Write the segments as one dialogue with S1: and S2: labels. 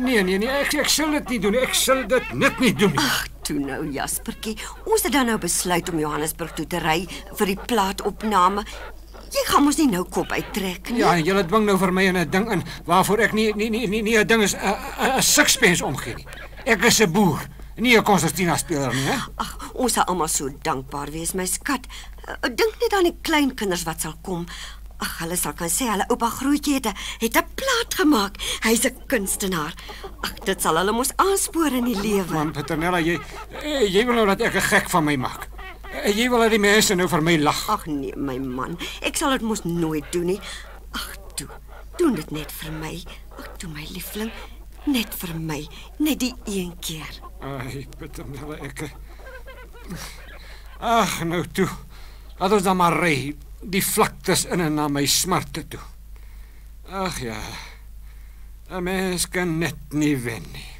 S1: Nee, nee, nee, ek ek sal dit nie doen nie. Ek sal dit net nie doen nie.
S2: Ag, toe nou Jaspertjie. Ons het dan nou besluit om Johannesburg toe te ry vir die plaatopname. Jy gaan mos nie nou kop uittrek nie.
S1: Ja, julle dwing nou vir my in 'n ding in waarvoor ek nie nie nie nie, nie 'n ding is 'n 'n- sixpence omgee nie. Ek is 'n boer, nie 'n konsertina speler nie, hè?
S2: Ag, ons sal almal so dankbaar wees, my skat. Uh, Dink net aan die kleinkinders wat sal kom. Ag, hulle sal kan sê hulle oupa Grootjie het 'n het 'n plaat gemaak. Hy's 'n kunstenaar. Ag, dit sal hulle mos aanspoor in die lewe.
S1: Man, Petronella, jy jy wil nou dat ek 'n gek van my maak. Jy wil dat die mense nou vir my lag.
S2: Ag nee, my man. Ek sal dit mos nooit doen nie. Ag, toe. Doen dit net vir my. Ag, toe my liefling. Net vir my. Net die een keer.
S1: Ai, Petronella, ek Ag, nou toe. Laat ons dan maar ry die vlaktes in en na my smarte toe. Ag ja. 'n Mens kan net nie wen nie.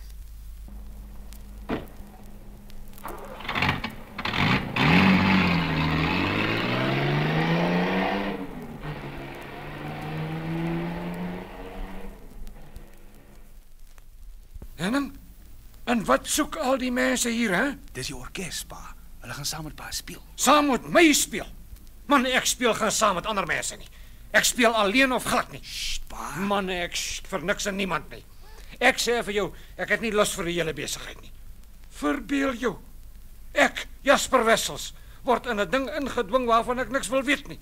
S1: En en wat soek al die mense hier, hè?
S3: Dis die orkes, pa. Hulle gaan saam met pa speel.
S1: Saam met my speel. Man, ek speel geen saam met ander mense nie. Ek speel alleen of glad nie.
S3: Pa.
S1: Man, ek sst vir niks en niemand nie. Ek sê vir jou, ek het nie lus vir die hele besigheid nie. Verbeel jou. Ek, Jasper Wessels, word in 'n ding ingedwing waarvan ek niks wil weet nie.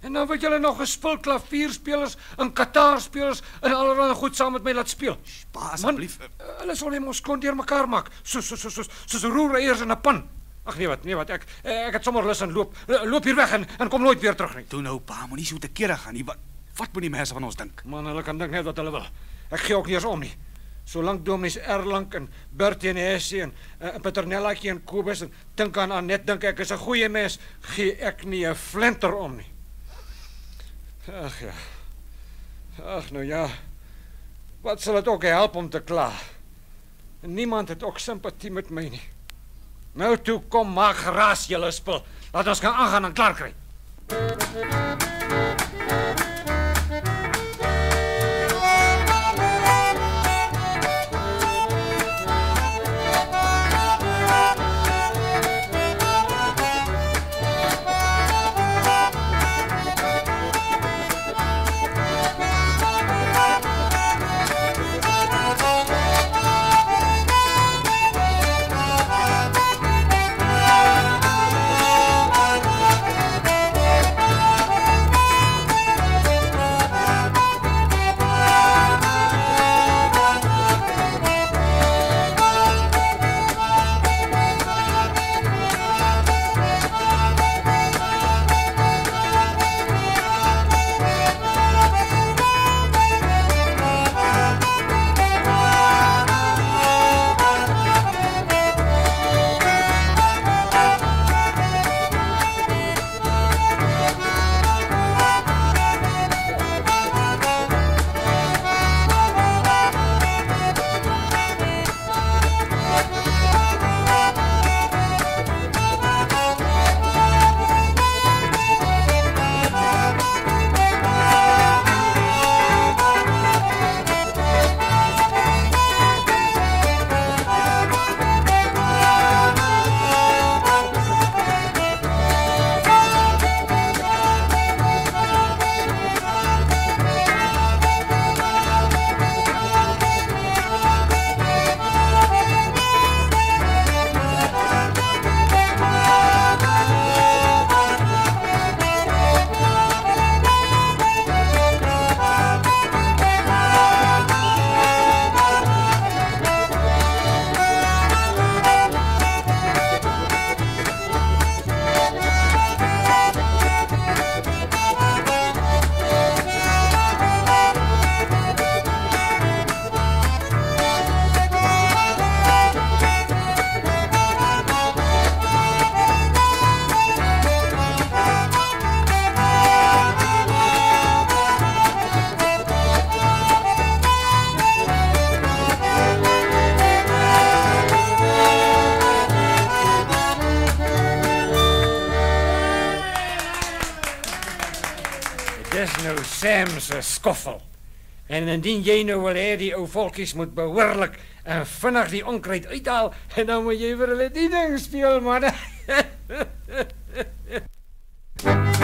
S1: En nou wil julle nog gespil klavierspelers en kitaarspelers en allerlei goed saam met my laat speel.
S3: Pa, asseblief.
S1: Hulle sal net ons kon deurmekaar maak, soos soos soos soos soos roereiers in 'n pan. Ag nee wat, nee wat, ek ek het sommer lus en loop loop hier weg en en kom nooit weer terug nie.
S3: Toe nou, pa, moenie so te kere gaan nie. Wat wat moet die mense van ons dink?
S1: Man, hulle kan dink net wat hulle wil. Ek gee ook nie eens om nie. Solank Dominees Erlang en Bertie en Essie en uh, Peternellaatjie en Kobus en dink aan Anet dink ek is 'n goeie mens, gee ek nie 'n flinter om nie. Ag ja. Ag nou ja. Wat sal dit ook help om te kla? En niemand het ook simpatie met my nie. Nou toe kom maak gras julle spul. Laat ons gaan aangaan en klaar kry. Sam se skoffel. En indien jy nou wil hê die ou volkies moet behoorlik en vinnig die onkruid uithaal, en dan moet jy vir hulle die ding speel, man.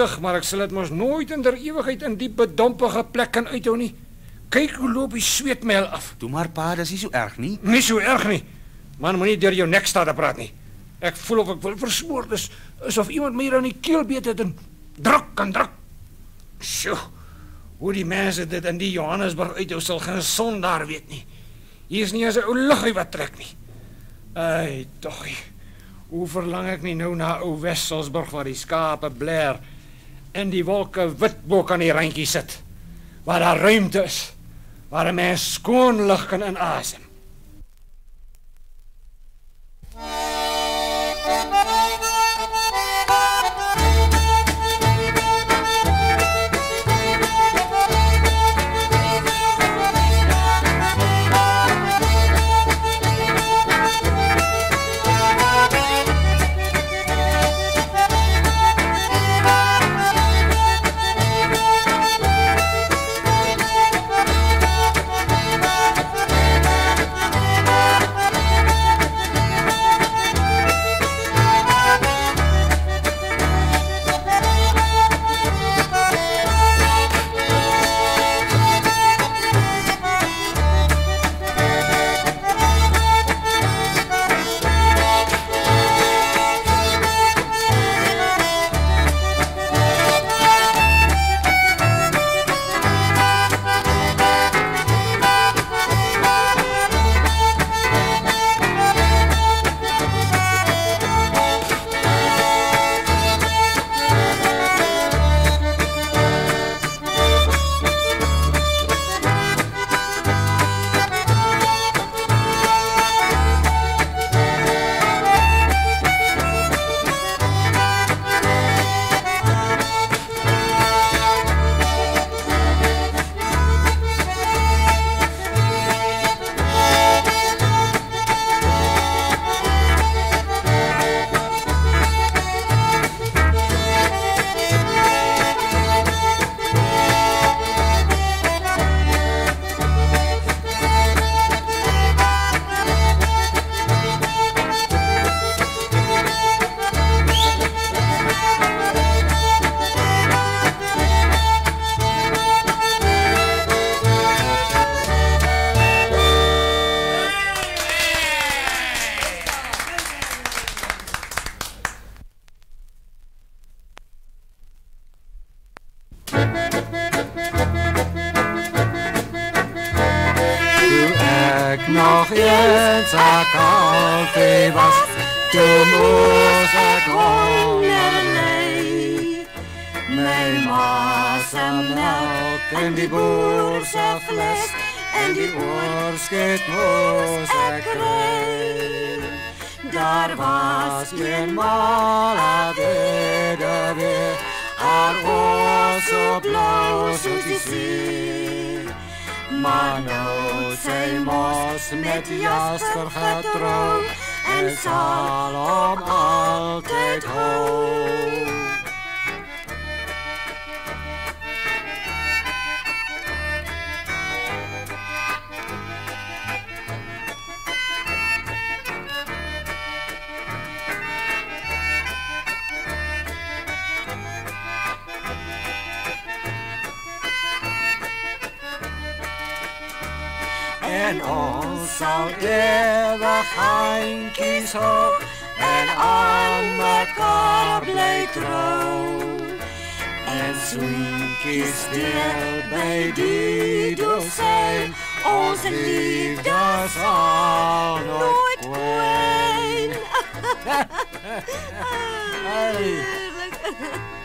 S1: Sug, maar ek sal dit mos nooit in der ewigheid in die bedompige plek kan uithou nie. Kyk hoe loop die sweetmel af.
S3: Toe maar pa, dis nie so erg nie.
S1: Nie so erg nie. Man moenie deur jou nek staan te praat nie. Ek voel of ek wil versmoor. Dis asof iemand my hier aan die keel beet het en druk en druk. Sjoe. Hoe die mense dit in die Johannesburg uithou sal geen son daar weet nie. Hier is nie eens 'n ou luggie wat trek nie. Ai, tog. Hoe verlang ek nie nou na ou Wesselsburg waar die skape bler en die wolke wit bo kan die randjie sit. Waar daar ruimte is. Waar 'n mens skoon lug kan inasem. Moes ek honger ly my ma se melk en die boer se fles en die oorskot moes ek kry daar was een mal adede haar oë so blou soos die see maar nou sy mos met Jasper getrou en sal hom altyd hou en ons sal ewig handjies hou en aan mekaar bly trou en swinkies deel by die dosijn ons liefde sal nooit kwijn. Hey.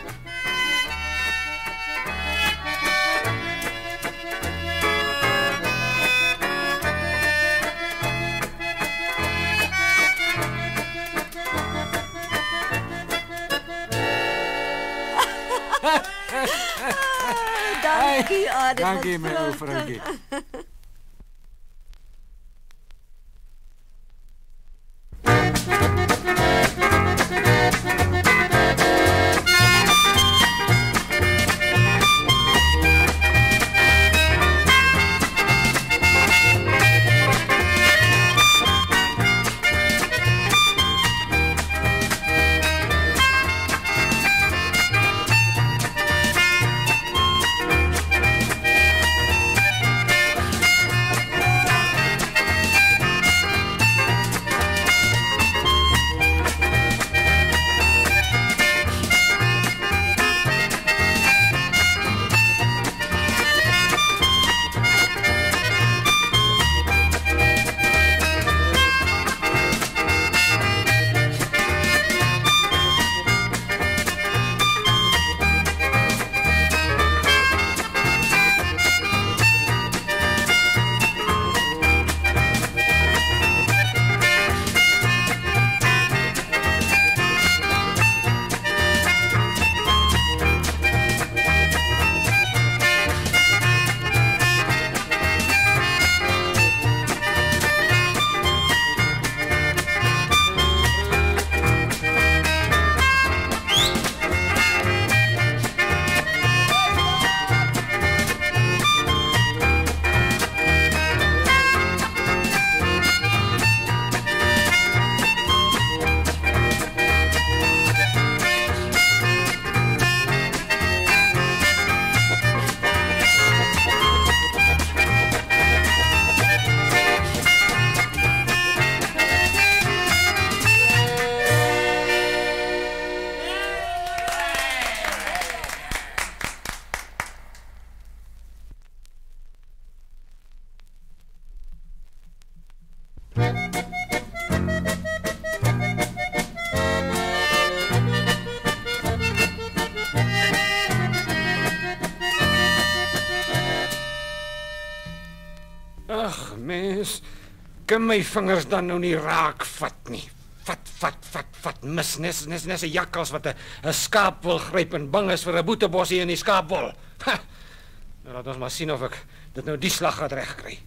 S2: Dankie, Adit.
S1: Dankie my ou Frankie. Kan my vingers dan nou nie raak vat nie. Vat, vat, vat, vat. Mis nes nes nes 'n jakkals wat 'n skaap wil gryp en bang is vir 'n boetebossie in die skaapwol. Ha! Nou laat ons maar sien of ek dit nou die slag gaan regkry.